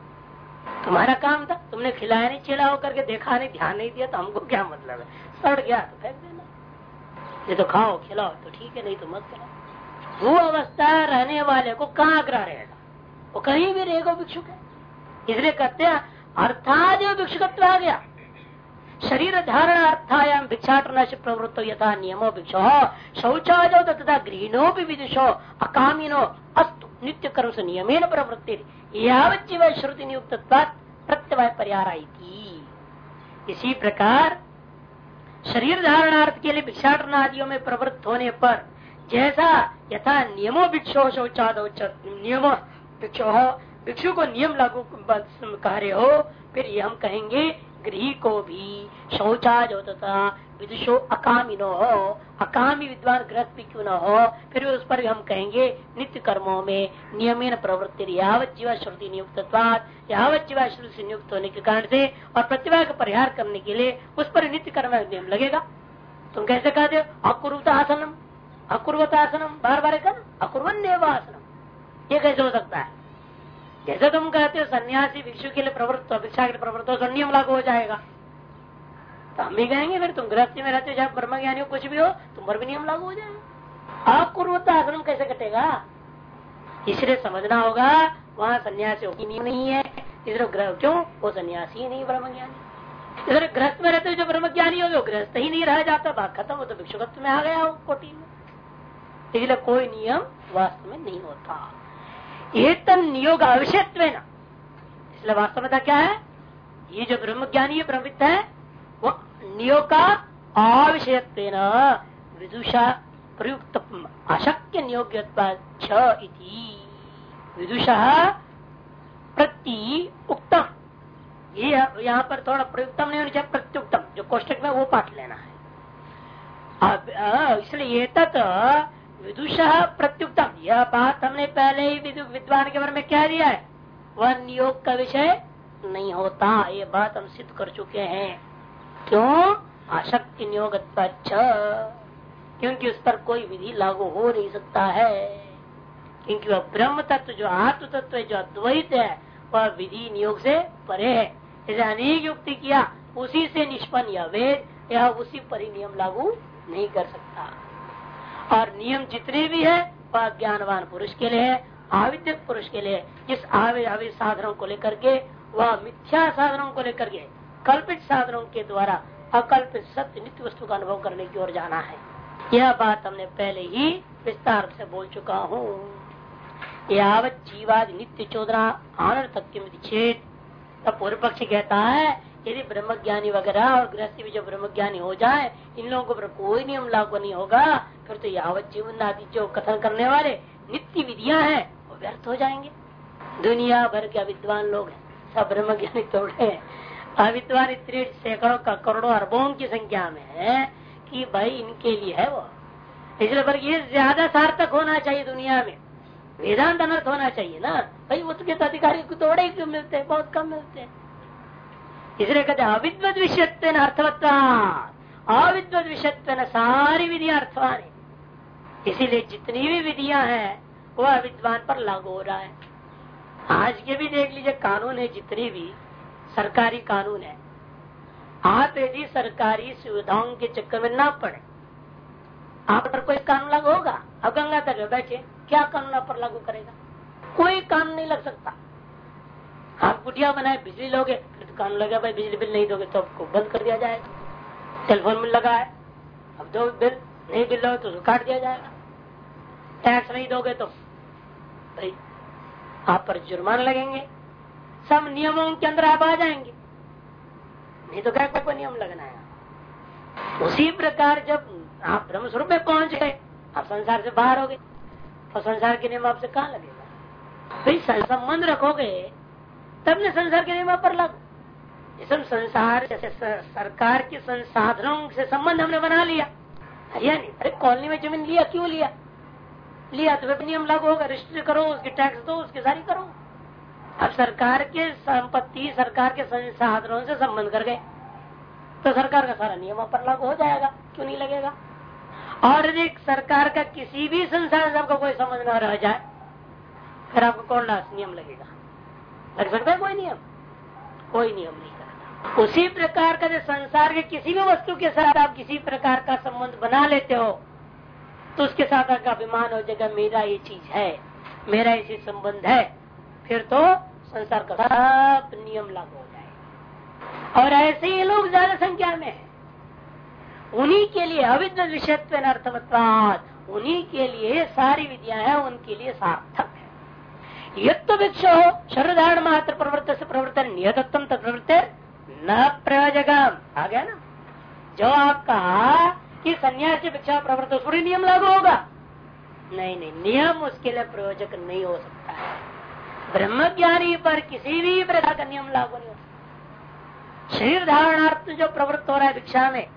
तुम्हारा काम था, तुमने खिलाया नहीं चिड़ा होकर के देखा नहीं, ध्यान नहीं दिया तो हमको क्या मतलब है? सड़ गया तो फेंक देना। ये तो खाओ, खिलाओ तो ठीक है, नहीं तो मत खिलाओ। वो अवस्था रहने वाले को कहाँ आग्रह रहेगा? वो कहीं भी रहेगा भिक्षुक है। इसलिए कहते हैं, अर्थात भिक्षुकत्व आ गया। शरीर धारण अर्थायाम भिक्षाटन प्रवृत्त यथा नियमो भिक्षो शौचालो तथा गृहिणो भी विदुषो, अकामिनो अस्तु नित्य कर्म से नियमेन प्रवृत्ति। यावच्चीव श्रुति नियुक्त प्रत्यवाय परिहार इसी प्रकार शरीर धारणार्थ के लिए भिक्षाटन आदियों में प्रवृत्त होने पर, जैसा यथा नियमो भिक्षो, शौचाद नियमो भिक्षो, भिक्षु को नियम लागू कार्य हो, फिर ये हम कहेंगे गृह को भी शौचा जो तथा विदुषो अकामिनो। हो अकामी विद्वान ग्रस्त भी क्यों न हो? फिर उस पर भी हम कहेंगे, नित्य कर्मों में नियमित प्रवृत्ति यावत जीवा श्रुति नियुक्त यावत जीवा श्रुति से नियुक्त होने के कारण से और प्रतिभा का परिहार करने के लिए उस पर नित्य कर्म नियम लगेगा। तुम कैसे कहते हो? अकुर्वता आसनम। अकुर्वता आसनम। बार बार कर अकुर्वन आसनम। ये कैसे हो सकता है? जैसे तुम कहते हो, सन्यासी भिक्षु के लिए प्रवृत्त भिक्षा के लिए प्रवृत्त हो तो नियम लागू हो जाएगा। तो हम भी कहेंगे, फिर तुम गृहस्थी में रहते हो जब ब्रह्म ज्ञानी हो, कुछ भी हो, तुम पर भी नियम लागू हो जाएगा। अकुर्वता आश्रम कैसे कटेगा? इसलिए समझना होगा, वहाँ सन्यासी की नियम नहीं है। इसलिए ग्रह क्यों? वो सन्यासी ही नहीं ब्रह्म ज्ञानी इधर गृहस्थ में रहते हो, जो ब्रह्म ज्ञानी हो गृहस्थ ही नहीं रह जाता, बात खत्म हो तो भिक्षुकत्व में आ गया हो कोटि में। इसलिए कोई नियम वास्तव में नहीं होता। एक नियोग अवश्यत्व इसलिए वास्तव में क्या है? ये जो ब्रह्म ज्ञानी ब्रह्मविद है, वो नियोग का अविषयत्व विदुषा प्रयुक्त अशक्य नियोग्य विदुषा प्रति उक्तम। ये यहाँ पर थोड़ा प्रयुक्तम नहीं होना चाहिए, प्रत्युक्तम। जो कोष्टक में वो पाठ लेना है। इसलिए ये तक विदुष प्रत्युक्तम। यह बात हमने पहले ही विद्वान के बारे में कह दिया है। वह नियोग का विषय नहीं होता। ये बात हम सिद्ध कर चुके हैं। क्यों? अशक्ति नियोग क्योंकि उस पर कोई विधि लागू हो नहीं सकता है। क्योंकि वह ब्रह्म तत्व जो आत्म तत्व जो अद्वैत है, वह विधि नियोग से परे है। जैसे अनेक युक्ति किया, उसी से निष्पन्न या वेद यह उसी पर ही नियम लागू नहीं कर सकता। और नियम जितने भी है, वह ज्ञानवान पुरुष के लिए है, आविद्यक पुरुष के लिए जिस आवे आवे साधनों को लेकर के, वह मिथ्या साधनों को लेकर के, कल्पित साधनों के द्वारा अकल्पित सत्य नित्य वस्तु का अनुभव करने की ओर जाना है। यह बात हमने पहले ही विस्तार से बोल चुका हूँ। यावत जीवाद नित्य चोदना, आनंद तक छेद। तब पूर्व पक्ष कहता है यदि ब्रह्म ज्ञानी वगैरह और गृहस्थी भी जो ब्रह्म ज्ञानी हो जाए, इन लोगों को कोई नियम लागू नहीं होगा, फिर तो यावत जीवन आदि जो कथन करने वाले नित्य विधियाँ हैं, वो व्यर्थ हो जाएँगे। दुनिया भर के अविद्वान लोग हैं, सब ब्रह्म ज्ञानी तोड़े अविद्वान इतने सैकड़ों का करोड़ों अरबों की संख्या में है कि भाई इनके लिए है वो। इसलिए पर ये ज़्यादा सार्थक होना चाहिए दुनिया में। वेदांत अनर्थ होना चाहिए ना। भाई उसके तो अधिकारी को थोड़े ही मिलते हैं? बहुत कम मिलते हैं। इसलिए कहते अविद्वत विषयत्व अर्थवत्ता अविद्वत विषयत्व सारी विधियाँ अर्थवान है इसीलिए जितनी भी विधियाँ हैं वो अविद्वान पर लागू हो रहा है आज के भी देख लीजिए कानून है जितनी भी सरकारी कानून है आप यदि सरकारी सुविधाओं के चक्कर में ना पड़े आप पर कोई कानून लागू होगा अब गंगा तक बैठे क्या कानून आप पर लागू करेगा कोई कानून नहीं लग सकता आप कुटिया बनाए बिजली लोगे तो लगा भाई, बिजली बिल नहीं दोगे तो आपको बंद कर दिया जाएगा। टेलीफोन बिल लगा है, अब दो बिल नहीं बिल लोगे तो उसको काट दिया जाएगा। टैक्स नहीं दोगे तो भाई, आप पर जुर्माना लगेंगे। सब नियमों के अंदर आप आ जाएँगे। नहीं तो क्या कोई नियम लगना है। उसी प्रकार जब आप ब्रह्म स्वरूप में पहुँच गए, आप संसार से बाहर हो गए तो संसार के नियम आपसे कहा लगेगा? भाई संबंध रखोगे, तब ने संसार के नियम पर लागू। सब संसार जैसे सरकार के संसाधनों से संबंध हमने बना लिया। या नहीं अरे कॉलोनी में ज़मीन लिया, क्यों लिया? लिया तो नियम लागू होगा, रजिस्ट्री करो, उसकी टैक्स दो, उसकी सारी करो। अब सरकार के संपत्ति, सरकार के संसाधनों से संबंध कर गए। तो सरकार का सारा नियम पर लागू हो जाएगा, क्यों नहीं लगेगा? और यदि सरकार का किसी भी संसाधन से आपको कोई समझ न रह जाए, फिर आपको कौन सा नियम लगेगा? लग सकता है कोई नियम? कोई नियम नहीं उसी प्रकार का जो संसार के किसी भी वस्तु के साथ आप किसी प्रकार का संबंध बना लेते हो तो उसके साथ आपका अभिमान हो जाएगा, मेरा ये चीज़ है, मेरा इसी संबंध है। फिर तो संसार का सब नियम लागू हो जाए और ऐसे ही लोग ज़्यादा संख्या में है। उन्हीं के लिए अविद्य विषयत्व अर्थवत्वाद उन्हीं के लिए सारी विद्या है, उनके लिए सार्थक है। यत्व भिक्ष हो शरधारण मात्र प्रवृत्त से प्रवर्तन नियतत्व प्रवृत्त न प्रयोजकम आ गया ना? जो आप कहा कि सन्यासी भिक्षा प्रवृत्त सूर्य नियम लागू होगा। नहीं नहीं, नियम उसके लिए प्रयोजक नहीं हो सकता है। ब्रह्म ज्ञानी पर किसी भी प्रकार का नियम लागू नहीं हो सकता। शरीर धारणार्थ जो प्रवृत्त हो रहा है भिक्षा में,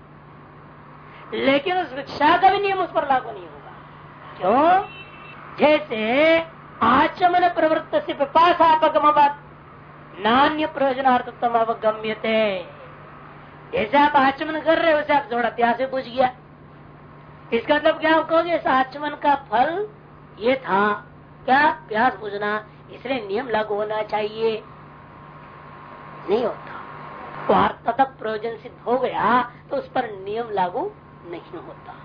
लेकिन उस भिक्षा का भी नियम उस पर लागू नहीं होगा। क्यों? जैसे आचमन प्रवृत्त से पिपाशापगम नान्य प्रयोजनार्थम अवगम्य थे जैसे आप आचमन कर रहे हो, उसे आप थोड़ा प्यासे बुझ गया। इसका मतलब क्या कहोगे, इस आचमन का फल ये था। क्या? प्यास बुझना। इसलिए नियम लागू होना चाहिए। नहीं होता। तो प्रयोजन सिद्ध हो गया तो उस पर नियम लागू नहीं होता।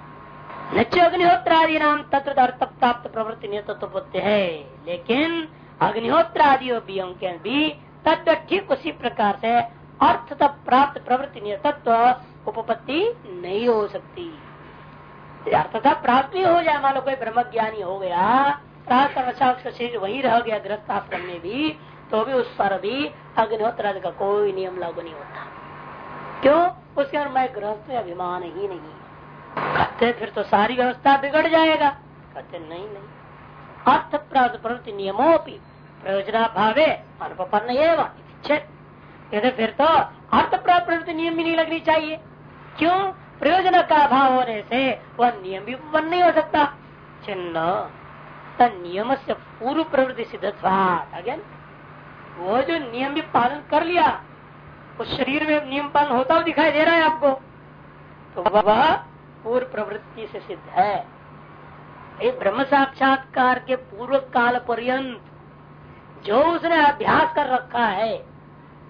न अग्निहोत्रादि नाम तत्व अर्थ प्राप्त प्रवृत्ति नियत नियतत्व है। लेकिन अग्निहोत्र आदि के भी तत्व ठीक उसी प्रकार से अर्थ तक प्राप्त प्रवृत्ति तत्व उपपत्ति नहीं हो सकती। अर्थता प्राप्त भी हो जाए, मान कोई ब्रह्म ज्ञानी हो गया शरीर वही रह गया ग्रस्त आश्रम में भी तो भी उस पर भी अग्निहोत्र का कोई नियम लागू नहीं होता। क्यों? उसके अंदर मैं गृहस्थ अभिमान ही नहीं। कहते फिर तो सारी व्यवस्था बिगड़ जाएगा। कहते नहीं नहीं। अर्थ प्राप्त प्रवृत्ति नियमों की प्रयोजना भावे अनुपन्न एवं फिर तो अर्थ प्रवृत्ति नियम भी नहीं लगनी चाहिए। क्यों? प्रयोजन का अभाव होने से वह नियम भी उपन्न नहीं हो सकता। चिन्ह नियम से पूर्व प्रवृत्ति सिद्ध अगेन वो जो नियम भी पालन कर लिया, उस शरीर में नियम पालन होता हुआ दिखाई दे रहा है आपको तो वह पूर्व प्रवृत्ति से सिद्ध है। ये ब्रह्म साक्षात्कार के पूर्व काल पर्यंत जो उसने अभ्यास कर रखा है,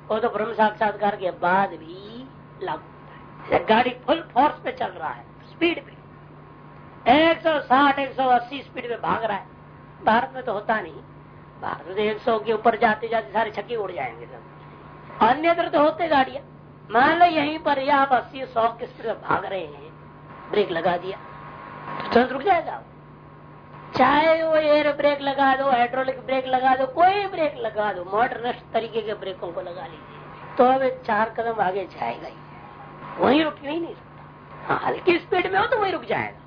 वो तो ब्रह्म साक्षात्कार के बाद भी लागू होता है। गाड़ी फुल फोर्स पे चल रहा है स्पीड पे। 160 180 स्पीड में भाग रहा है। भारत में तो होता नहीं। भारत में तो एक सौ के ऊपर जाते जाते सारे छक्के उड़ जाएँगे सब। अन्यत्र तो होते गाड़िया। मान लो यहीं पर आप अस्सी, सौ की स्पीड में भाग रहे हैं ब्रेक लगा दिया तो तुरंत रुक जाएगा। चाहे वो एयर ब्रेक लगा दो हाइड्रोलिक ब्रेक लगा दो, कोई ब्रेक लगा दो मॉडर्न तरीके के ब्रेकों को लगा लीजिए। तो अब चार कदम आगे जाएगा ही। वहीं रुक ही नहीं सकता। हाँ हल्की स्पीड में हो तो वहीं रुक जाएगा।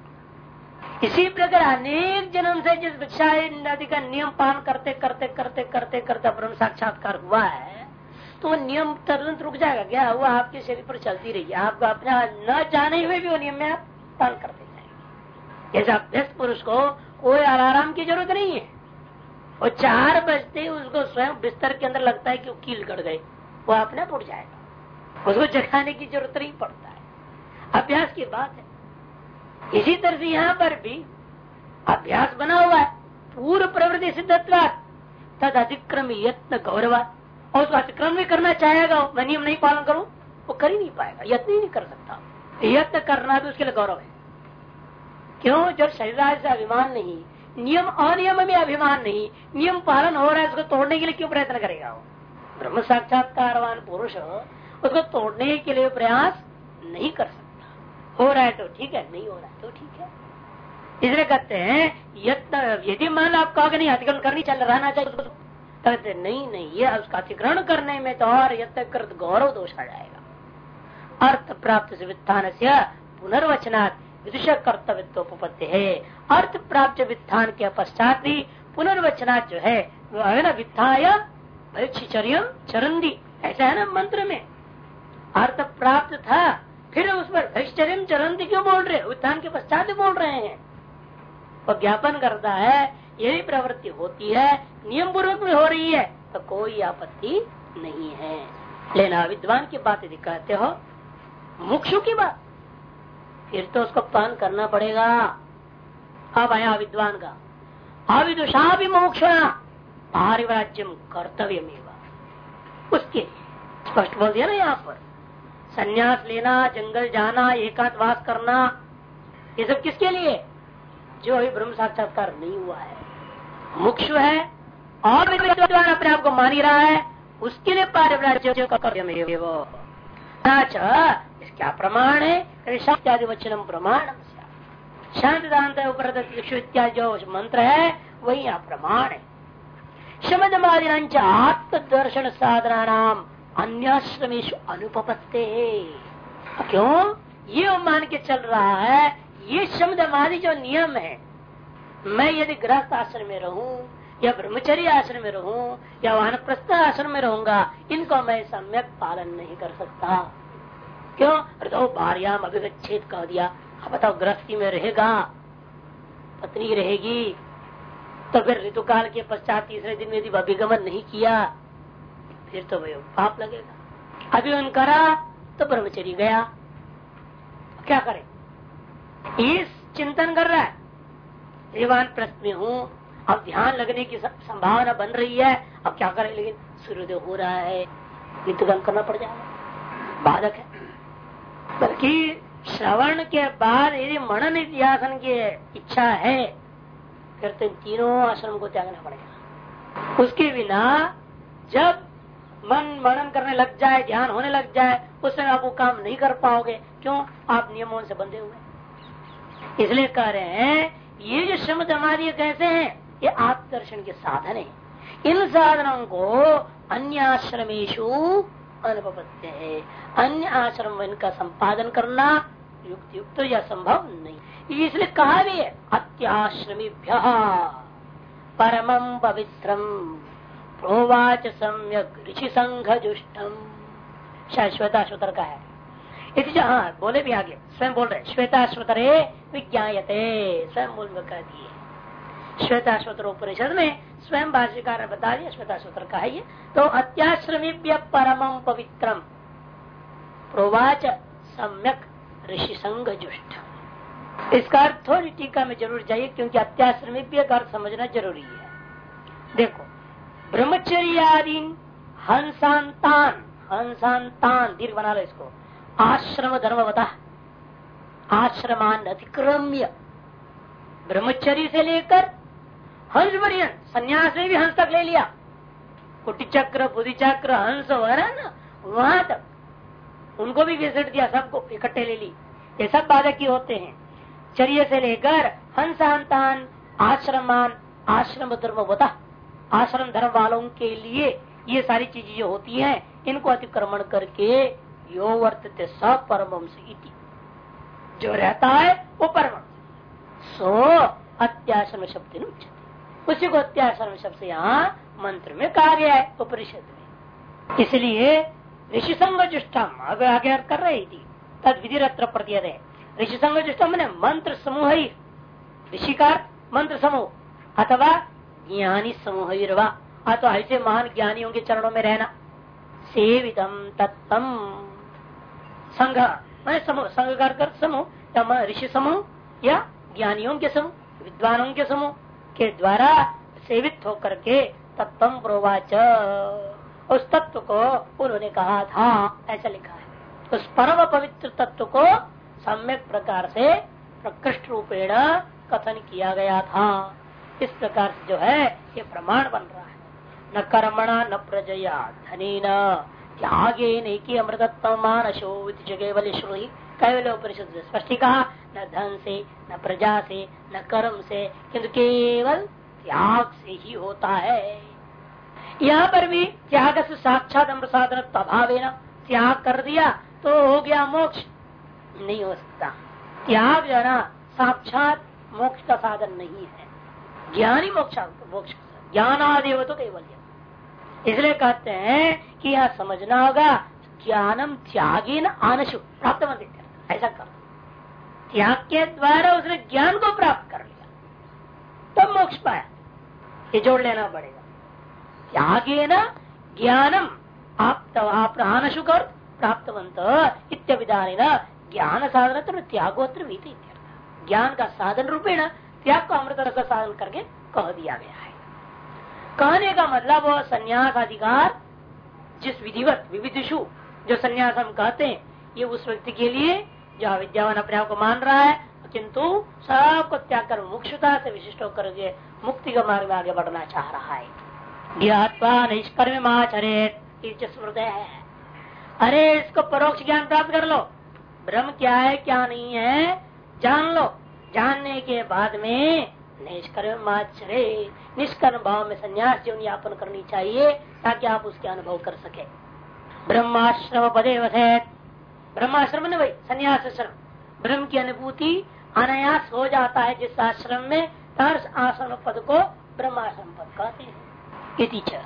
इसी प्रकार अनेक जन्म से जिस भिक्षा नदी का नियम पालन करते करते करते करते करते ब्रह्म साक्षात्कार हुआ है तो वो नियम तुरंत रुक जाएगा। क्या हुआ? आपके शरीर पर चलती रही। है आपको अपने न जाने हुए भी वो नियम में आप पालन करते जाएँगे। जैसे अभ्यस्त पुरुष को कोई आराम की ज़रूरत नहीं है। और चार बजते ही उसको स्वयं बिस्तर के अंदर लगता है कि वो कील कट गए वो अपने आप उठ जाएगा। उसको जगाने की ज़रूरत नहीं पड़ता है। अभ्यास की बात है। इसी तरह से यहाँ पर भी अभ्यास बना हुआ है। पूर्व प्रवृत्ति सिद्धत्व तद अतिक्रम यत्न गौरव। और उसको अतिक्रम भी करना चाहेगा, मैं नियम नहीं पालन करूँ, वो कर ही नहीं पाएगा। यत्न ही नहीं कर सकता। यत्न करना भी उसके लिए गौरव है। क्यों? जब शरीर से अभिमान नहीं, नियम अनियम में अभिमान नहीं, नियम पालन हो रहा है, उसको तोड़ने के लिए क्यों प्रयत्न करेगा वो? ब्रह्म साक्षात्कारवान पुरुष, उसको तोड़ने के लिए प्रयास नहीं कर सकता। हो रहा है तो ठीक है, नहीं हो रहा है तो ठीक है। इसलिए कहते हैं यदि मान आप कहोगे नहीं अतिक्रमण करनी चल रहना चाहिए तो कहते नहीं नहीं, ये उसका अतिक्रमण करने में तो और यत्न गौरव दोष आ जाएगा। अर्थ प्राप्त से पुनर्वचनात् विदुष कर्तव्योपत्ति है। अर्थ प्राप्त वित्थान के पश्चात भी पुनर्वचना जो है, वो है ना वित्थाय चरंदी ऐसा है ना मंत्र में। अर्थ प्राप्त था, फिर उस पर भैश्चर्य चरंदी क्यों बोल रहे उत्थान के पश्चात बोल रहे हैं। वो ज्ञापन करता है, यही प्रवृत्ति होती है नियम पूर्वक में हो रही है तो कोई आपत्ति नहीं है। लेना विद्वान की बात यदि कहते हो, मुक्षु की बात। फिर तो उसको पान करना पड़ेगा। अब आया विद्वान का। अविदुषा भी मोक्षणा पारिवराज्यम कर्तव्य उसके स्पष्ट बोल दिया ना यहाँ पर, संन्यास लेना, जंगल जाना एकांतवास करना, ये सब किसके लिए? जो अभी ब्रह्म साक्षात्कार नहीं हुआ है। मुक्षु है, और विद्वान अपने आप को मान ही रहा है, उसके लिए पारिव्राज्य क्या प्रमाण है? शांति वचनम प्रमाण शांति इत्यादि जो मंत्र है, वही यहाँ प्रमाण है। शमदमादि आत्मदर्शन साधना नाम अन्याश्रमेश अनुपत्ते क्यों? ये मान के चल रहा है, ये शब्द हमारी जो नियम है। मैं यदि गृहस्थ आश्रम में रहूँ, या ब्रह्मचर्य आश्रम में रहूँ, या वानप्रस्थ आश्रम में रहूँगा, इनको मैं सम्यक पालन नहीं कर सकता। क्यों? तो भार्याम अभिगछेद कह दिया। अब बताओ, गृहस्थी में रहेगा? पत्नी रहेगी? तो फिर ऋतुकाल के पश्चात तीसरे दिन यदि अभिगमन नहीं किया, फिर तो वही पाप लगेगा। अभी उन करा तो ब्रह्मचरी गया। क्या करे? इस चिंतन कर रहा है। देवान प्रश्न में हूँ। अब ध्यान लगने की संभावना बन रही है। अब क्या करें? लेकिन सूर्योदय हो रहा है। ऋतुगम करना पड़ जाएगा। बाधक है। बल्कि श्रवण के बाद यदि मनन इतिहासन की इच्छा है, फिर तो तीनों आश्रम को त्यागना पड़ेगा। उसके बिना जब मन मनन करने लग जाए, ध्यान होने लग जाए, उस समय आप वो काम नहीं कर पाओगे। क्यों? आप नियमों से बंधे हुए इसलिए कह रहे हैं, ये जो श्रम समाधि कैसे हैं? ये आत्मदर्शन के साधन है। इन साधनों को अन्य आश्रमेशु अनुपत्य है। अन्य आश्रम इनका संपादन करना युक्त युक्त या संभव नहीं। इसलिए कहा भी है अत्याश्रमी परम पवित्रम प्रोवाच सम्यक ऋषि संघ जुष्टम शायद श्वेता का है। इति हाँ बोले भी आगे, स्वयं बोल रहे श्वेता श्वेतरे विज्ञाते स्वयं बोल कह दिए। श्वेता श्वेतर उपनिषद में स्वयं भाष्यकार ने बता दिया श्वेता श्वेतर का है ये। तो अत्याश्रमी परम पवित्रम प्रोवाच सम्यक ऋषि संघ जुष्ट इसका अर्थ थोड़ी टीका में ज़रूर चाहिए क्योंकि अत्याश्रमी अर्थ समझना ज़रूरी है। देखो, ब्रह्मचर्यादीन हंसांतान हंसांतान, दीर्घ बना लो इसको। आश्रम धर्म बता आश्रमान अतिक्रम्य। ब्रह्मचर्य से लेकर हंस पर्यन संन्यास में भी हंस तक ले लिया। कुटी चक्र बुद्धि चक्र हंस ना वहाँ तक। उनको भी विज़िट दिया, सबको इकट्ठे ले ली। ये सब बाधक ही होते हैं। चर्य से लेकर हंस हंतान, आश्रमान, आश्रम धर्म होता आश्रम धर्म वालों के लिए ये सारी चीज़ें जो होती हैं, इनको अतिक्रमण करके यो वर्तते सपरम जो रहता है वो परम सो, अत्याश्रम शब्द उसी को अत्याश्रम शब्द यहाँ मंत्र में कहा गया है, उपनिषद में। इसलिए ऋषि संग जुष्टम आगे कर रही थी। तद विधि रत्र प्रत्यय ऋषि संग जुष्टम ने मंत्र समूह ही। ऋषिकार, मंत्र समूह। अथवा ज्ञानी समूह अथवा ऐसे महान ज्ञानियों के चरणों में रहना। सेवितम तत्तम। संघ, मैंने समूह संघ कर समूह, या ऋषि समूह, या ज्ञानियों के समूह, विद्वानों के समूह। के द्वारा सेवित होकर के तत्व प्रोवाच उस तत्व को उन्होंने कहा था ऐसा लिखा है। उस परम पवित्र तत्व को सम्यक प्रकार से प्रकृष्ट रूपेण कथन किया गया था। इस प्रकार से जो है, ये प्रमाण बन रहा है। न कर्मणा, न प्रजया, धनी न त्यागे नहीं की अमृतत्व मानसो केवल श्रुति कैवल उपनिषद से स्पष्ट कहा न धन से न प्रजा से न कर्म से किंतु केवल त्याग से ही होता है। यहाँ पर भी त्याग से साक्षात अमृत साधन अभाव त्याग कर दिया तो हो गया मोक्ष। नहीं हो सकता। त्याग जो ना, साक्षात मोक्ष का साधन नहीं है। ज्ञानी मोक्ष मोक्ष ज्ञानादेव तो केवल इसलिए कहते हैं कि यह समझना होगा, ज्ञानम त्यागी न आनशु। प्राप्त ऐसा कर। त्याग के द्वारा उसने ज्ञान को प्राप्त कर लिया। तब मोक्ष पाया। ये जोड़ लेना पड़ेगा। त्यागे न ज्ञानम आप आनशु कर प्राप्तवंत इत्यादि ज्ञान साधन त्यागोत्र ज्ञान का साधन रूपेण त्याग को अमृत का साधन करके कह दिया गया है। कहने का मतलब संन्यास अधिकार जिस विधिवत विविधिशु जो संन्यास हम कहते हैं, ये उस व्यक्ति के लिए जो विद्यावान अपने आप को मान रहा है, किंतु सबको त्याग कर मुक्षता से विशिष्ट होकर के मुक्ति के मार्ग में आगे बढ़ना चाह रहा है। ज्ञातवा निष्कर्म स्मृत है। अरे, इसको परोक्ष ज्ञान प्राप्त कर लो। ब्रह्म क्या है, क्या नहीं है, जान लो। जानने के बाद में निष्कर्म निष्कर्म भाव में संन्यास जीवन यापन करनी चाहिए, ताकि आप उसके अनुभव कर सके। ब्रह्माश्रम पदे वसैत। ब्रह्माश्रम ने भाई संन्यास आश्रम ब्रह्म की अनुभूति अनायास हो जाता है जिस आश्रम में हर आश्रम पद को ब्रह्माश्रम पद कहते हैं।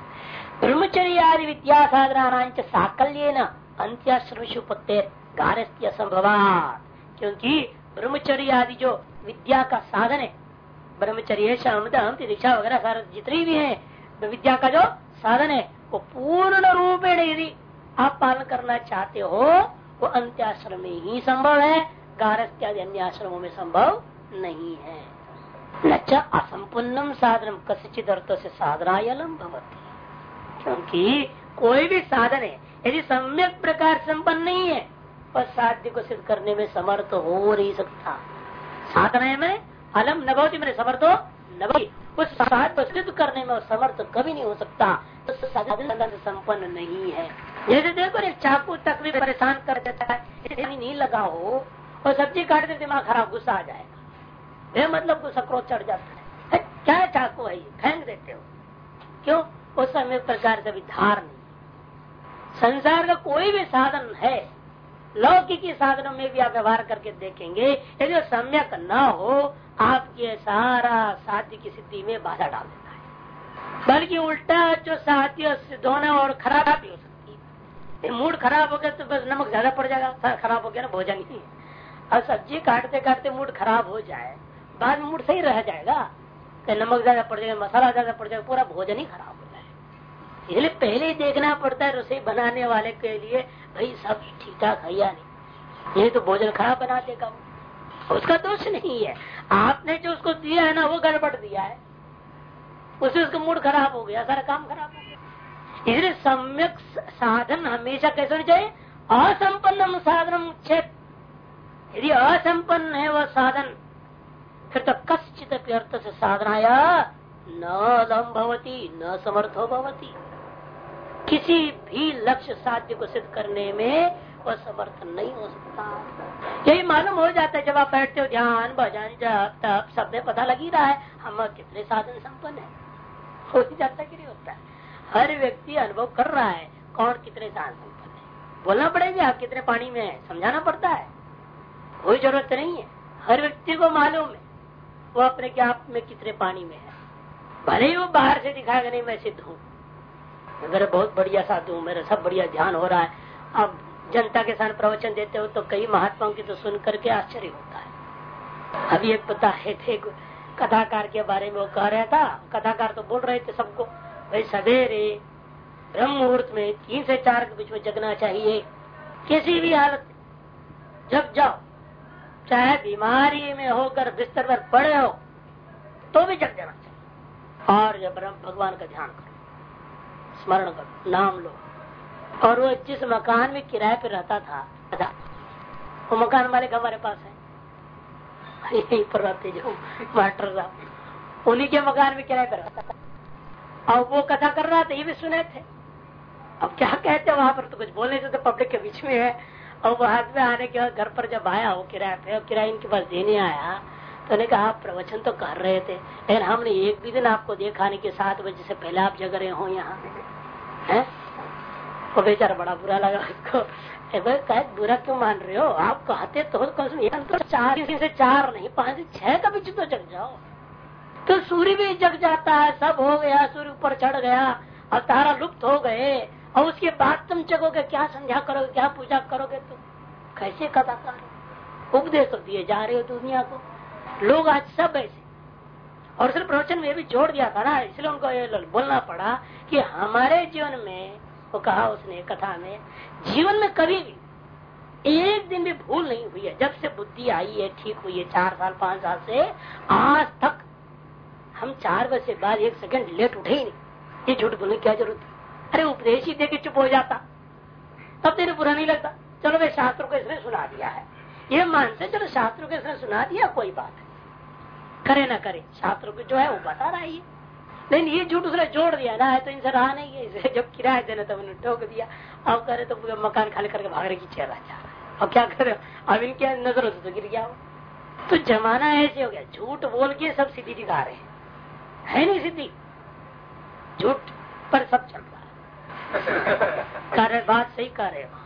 ब्रह्मचर्य आदि विद्या साधना साकल्य न अंत्याश्रम पत्ते गारस्थ्य संभवात। क्योंकि ब्रह्मचर्य आदि जो विद्या का साधन है ब्रह्मचर्य दीक्षा वगैरह सारे जितनी भी है तो विद्या का जो साधन है, वो पूर्ण रूपेण यदि आप पालन करना चाहते हो वो अंत्याश्रम में ही संभव है। गारस्थ्यादि अन्य आश्रमों में संभव नहीं है। न असंपूर्णम साधन कसिचित अर्थ से साधनायलम भवती। क्योंकि कोई भी साधन है, यदि सम्यक प्रकार संपन्न नहीं है, पर साध्य को सिद्ध करने में समर्थ हो नहीं सकता। साधन में अलम न भवती मेरे समर्थो न उस साध को सिद्ध करने में समर्थ कभी नहीं हो सकता। तो साधन संपन्न नहीं है। जैसे देखो चाकू तक भी परेशान कर देता है। नहीं लगा हो और सब्ज़ी काट काटते दिमाग खराब, गुस्सा आ जाएगा। ये मतलब गुस्सा क्रोध चढ़ जाता है। क्या चाकू है ये? फेंक देते हो। क्यों? उस समय प्रकार से भी धार नहीं। संसार का कोई भी साधन है, लौकिक साधनों में भी आप व्यवहार करके देखेंगे, यदि सम्यक न हो, आपके सारा साध्य की स्थिति में बाधा डाल देता बल्कि उल्टा जो साध्य सिद्ध होना और खराब भी हो सकती है। मूड खराब हो गया तो बस नमक ज़्यादा पड़ जाएगा खराब हो गया ना, भोजन ही और सब्ज़ी काटते काटते मूड खराब हो जाए, बाद में मूड सही रह जाएगा। तो नमक ज़्यादा पड़ जाएगा, मसाला ज़्यादा पड़ जाएगा, पूरा भोजन ही खराब हो जाए। इसलिए पहले ही देखना पड़ता है रसोई बनाने वाले के लिए, भाई सब ठीक ठाक है या नहीं? ये तो भोजन खराब बना देगा उसका दोष नहीं है। आपने जो उसको दिया है ना, वो गड़बड़ दिया है। उससे उसका मूड खराब हो गया, सारा काम खराब हो गया। इसलिए सम्यक साधन हमेशा कैसे होना चाहिए? असंपन्न साधन चेत यदि असंपन्न है वह साधन, फिर तो कश्चित अर्थ से साधनाया न लम भवती, न समर्थो भवती। किसी भी लक्ष्य साध्य को सिद्ध करने में वह समर्थ नहीं हो सकता। यही मालूम हो जाता है जब आप बैठते हो, ध्यान भजन जब तब सब पता लग ही रहा है, हम कितने साधन संपन्न है। हो ही जाता कि नहीं होता हर व्यक्ति अनुभव कर रहा है, कौन कितने साधन संपन्न है? बोलना पड़ेगा, आप कितने पानी में है, समझाना पड़ता है। कोई ज़रूरत नहीं है। हर व्यक्ति को मालूम है, वो अपने आप में कितने पानी में है। भले ही वो बाहर से दिखाएगा नहीं, मैं सिद्ध हूँ। मेरे बहुत बढ़िया साधु हूँ, मेरा सब बढ़िया ध्यान हो रहा है अब जनता के साथ प्रवचन देते हो तो कई महात्माओं की तो सुन करके आश्चर्य होता है। अभी एक पता है थे कथाकार के बारे में वो कह रहा था। कथाकार तो बोल रहे थे सबको, भाई सवेरे ब्रह्म मुहूर्त में तीन से चार के बीच में जगना चाहिए, किसी भी हालत जब जाओ, चाहे बीमारी में होकर बिस्तर पर पड़े हो तो भी जग जाना चाहिए। और जब ब्रह्म भगवान का ध्यान करो, स्मरण करो, नाम लो। और वो जिस मकान में किराए पे रहता था वो मकान मालिक हमारे पास है। यहीं पर रहते जो मास्टर साहब। उन्हीं के मकान में किराए पर और वो कथा कर रहा था, ये भी सुने थे। अब क्या कहते वहाँ पर तो कुछ बोलने से तो पब्लिक के बीच में है। और वो हाथ में आने के बाद घर पर जब आया, वो किराए पे और किराया इनके पास देने आया तो उन्हें कहा, आप प्रवचन तो कर रहे थे, लेकिन हमने एक भी दिन आपको देखा नहीं कि सात बजे से पहले आप जग रहे हो यहाँ। है? वो बेचारा बड़ा बुरा लगा उसको कहे बुरा क्यों मान रहे हो? आप कहते तो कम से तो चार से चार नहीं, पाँच से छह का भी तो जग जाओ। तो सूर्य भी जग जाता है, सब हो गया, सूर्य ऊपर चढ़ गया और तारा लुप्त हो गए, और उसके बाद तुम जगोगे, क्या संध्या करोगे, क्या पूजा करोगे तुम? कैसे कदाकार उपदेश तो दिए जा रहे हो दुनिया को? लोग आज सब ऐसे। और सिर्फ़ प्रवचन में भी जोड़ दिया था ना, इसलिए उनको बोलना पड़ा कि हमारे जीवन में वो कहा उसने कथा में, जीवन में कभी भी एक दिन भी भूल नहीं हुई है। जब से बुद्धि आई है, ठीक हुई है, चार साल, पाँच साल से, आज तक हम चार बजे से बाद एक सेकंड लेट उठे ही नहीं। ये झूठ बोलने क्या ज़रूरत है? अरे उपदेश ही देखे चुप हो जाता। तब तेरे बुरा नहीं लगता। चलो वे शास्त्रों को इसने सुना दिया है। ये मानते चलो शास्त्रों को इसने सुना दिया, कोई बात करे ना करे, शास्त्रों को जो है वो बता रहा है लेकिन ये झूठ उसने जोड़ दिया ना है तो इनसे रहा नहीं है इसे। जब किराया देना तब उन्होंने ठोक दिया। अब करे तो पूरा मकान खाली करके भागने की चेहरा जा रहा है। अब क्या करे? अब इनके नज़र होते तो गिर गया हो तो जमाना ऐसे हो गया। झूठ बोल के सब सिद्धि दिखा रहे हैं। है नहीं सिद्धि? झूठ पर सब चल रहा है। कार्य बात सही कर रहे हो।